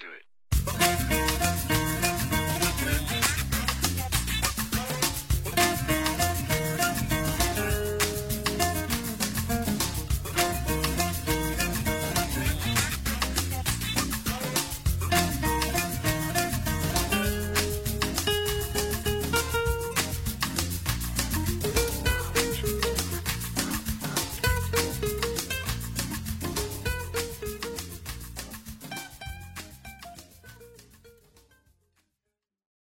do it.